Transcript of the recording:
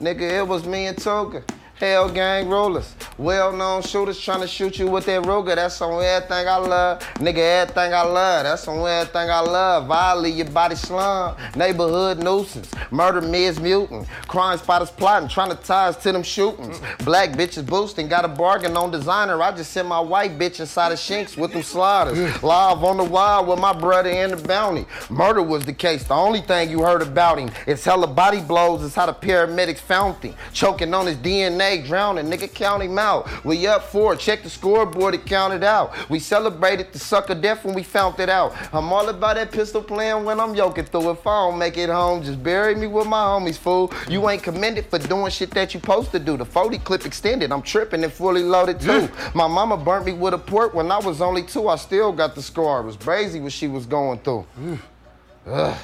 Nigga, it was me and Toga. Hell gang rulers. Well-known shooters trying to shoot you with that Ruger. That's on everything I love. Nigga, everything I love. That's on everything I love. Violate your body slum. Neighborhood nuisance. Murder Miz mutant. Crime spotters plotting. Trying to tie us to them shootings. Black bitches boosting. Got a bargain on designer. I just sent my white bitch inside of Shinks with them sliders. Live on the wild with my brother in the bounty. Murder was the case. The only thing you heard about him is hella body blows. Is how the paramedics found him. Choking on his DNA drowning, nigga, count him out. We up four, check the scoreboard, it counted out. We celebrated the sucker death when we found it out. I'm all about that pistol playing when I'm yoking through. If I don't make it home, just bury me with my homies, fool. You ain't commended for doing shit that you supposed to do. The 40 clip extended, I'm tripping and fully loaded too. Mm. My mama burnt me with a port when I was only two. I still got the scar. It was crazy what she was going through. Mm. Ugh.